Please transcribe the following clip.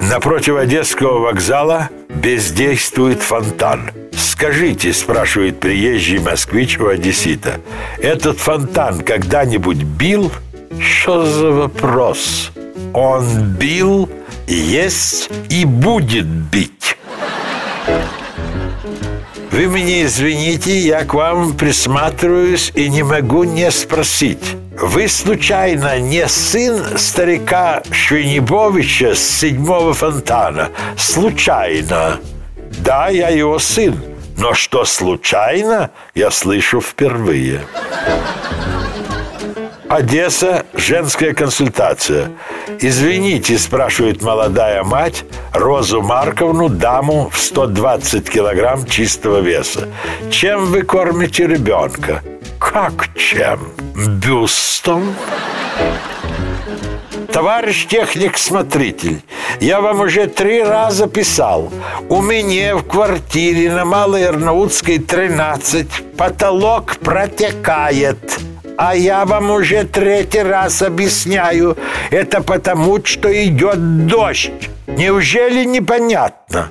Напротив Одесского вокзала бездействует фонтан. Скажите, спрашивает приезжий москвич у одессита, этот фонтан когда-нибудь бил? Что за вопрос? Он бил, есть и будет бить. Вы меня извините, я к вам присматриваюсь и не могу не спросить. Вы, случайно, не сын старика Швенебовича с седьмого фонтана? Случайно. Да, я его сын. Но что случайно, я слышу впервые. Одесса, женская консультация. Извините, спрашивает молодая мать Розу Марковну, даму в 120 килограмм чистого веса. Чем вы кормите ребенка? Как чем? Бюстом? Товарищ техник-смотритель, я вам уже три раза писал. У меня в квартире на Малой Арнаутской 13 потолок протекает. А я вам уже третий раз объясняю. Это потому, что идет дождь. Неужели непонятно?